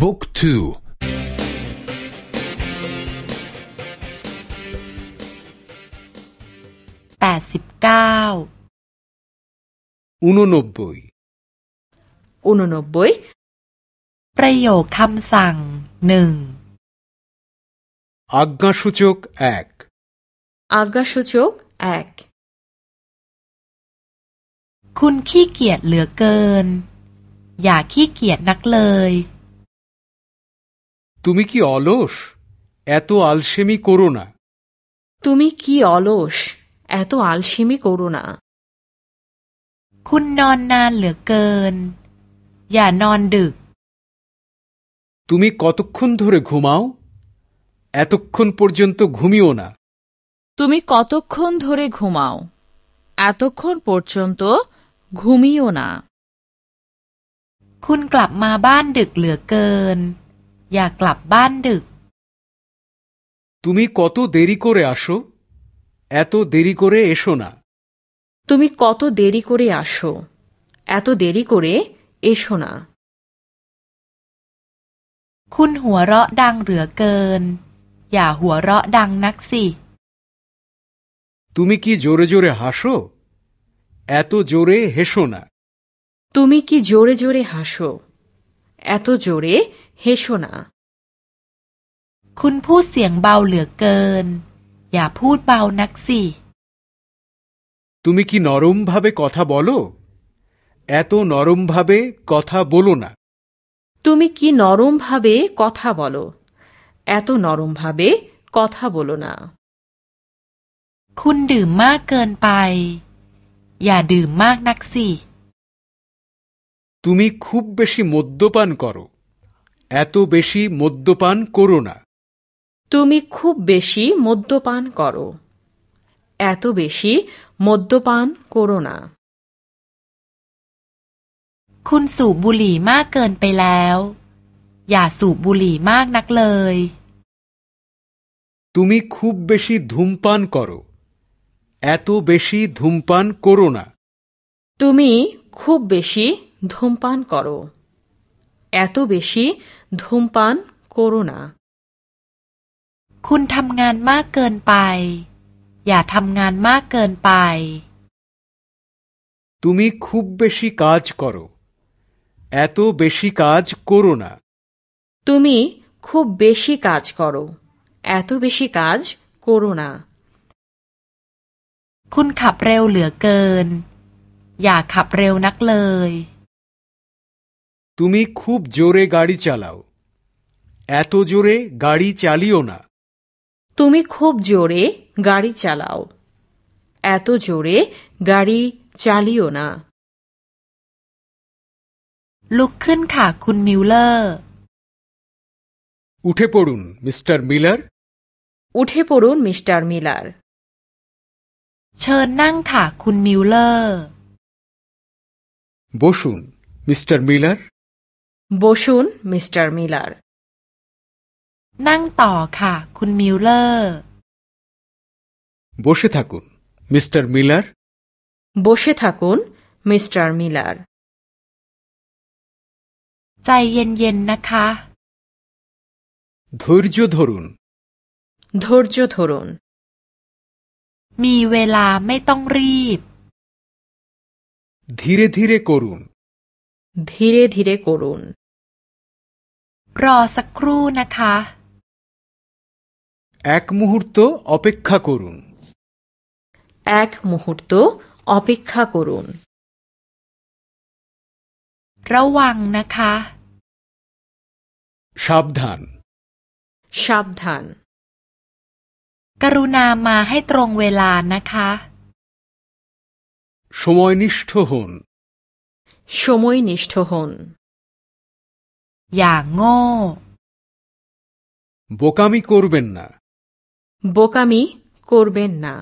บุ๊กทูแปดสิบเก้าอุนนบุยอุนนบุยประโยคคำสั่งหนึ่งอากาชุจกแอกอากาชุจกแอกคุณขี้เกียจเหลือเกิน อย่าขี้เกียจนักเลย তুমি কি অলস এত আলসেমি করো না তুমি কি অলস এত আলসেমি করো না คุณนอนนานเหลือเกิน อย่านอนดึก তুমি কতক্ষণ ধরে ঘুমাও এতক্ষণ পর্যন্ত ঘুমিও না তুমি কতক্ষণ ধরে ঘুমাও এতক্ষণ পর্যন্ত ঘুমিও না คุณกลับมาบ้านดึกเหลือเกิน อย่ากลับบ้านดึก তুমি কত দেরি করে আসো এত দেরি করে এসো না তুমি কত দেরি করে আসো এত দেরি করে এসো না คุณหัวเราะดังเหลือเกิน อย่าหัวเราะดังนักสิ তুমি কি জোরে জোরে হাসো এত জোরে হেসো না তুমি কি জোরে জোরে হাসো এত জোরে হেসো না คุณพูดเสียงเบาเหลือเกิน อย่าพูดเบานักสิ তুমি কি নরমভাবে কথা বলো এত নরমভাবে কথা বলো না তুমি কি নরমভাবে কথা বলো এত নরমভাবে কথা বলো না คุณดื่มมากเกินไป อย่าดื่มมากนักสิ তুমি খুব বেশি মদ্যপান করো এত বেশি মদ্যপান করো না তুমি খুব বেশি মদ্যপান করো এত বেশি মদ্যপান করো না คุณสูบบุหรี่มากเกินไปแล้ว อย่าสูบบุหรี่มากนักเลย তুমি খুব বেশি ধূমপান করো এত বেশি ধূমপান করো না তুমি খুব বেশি ধূমপান করো এত বেশি ধূমপান করো না คุณทำงานมากเกินไป อย่าทำงานมากเกินไป তুমি খুব বেশি কাজ করো এত বেশি কাজ করো না তুমি খুব বেশি কাজ করো এত বেশি কাজ করো না คุณขับเร็วเหลือเกิน อย่าขับเร็วนักเลย তুমি খুব জোরে গাড়ি চালাও এত জোরে গাড়ি চালিও না তুমি খুব জোরে গাড়ি চালাও এত জোরে গাড়ি চালিও না ลุกขึ้นค่ะคุณมิลเลอร์ উঠে পড়ুন মিস্টার মিলার উঠে পড়ুন মিস্টার মিলার เชิญนั่งค่ะคุณมิลเลอร์ বসুন মিস্টার মিলার বসুন মিস্টার মিলার นั่งต่อค่ะคุณมิลเลอร์ বসে থাকুন মিস্টার মিলার বসে থাকুন মিস্টার মিলার ใจเย็นๆนะคะ ধৈর্য ধরুন ধৈর্য ধরুন มีเวลาไม่ต้องรีบ ধীরে ধীরে করুন ধীরে ধীরে করুন รอสักครู่นะคะ এক মুহূর্ত অপেক্ষা করুন এক মুহূর্ত অপেক্ষা করুন ระวังนะคะ সাবধান সাবধান กรุณามาให้ตรงเวลานะคะ সময়নিষ্ঠ হন সময়নিষ্ঠ হন อย่างโง่ বোকামি করবেন না বোকামি করবেন না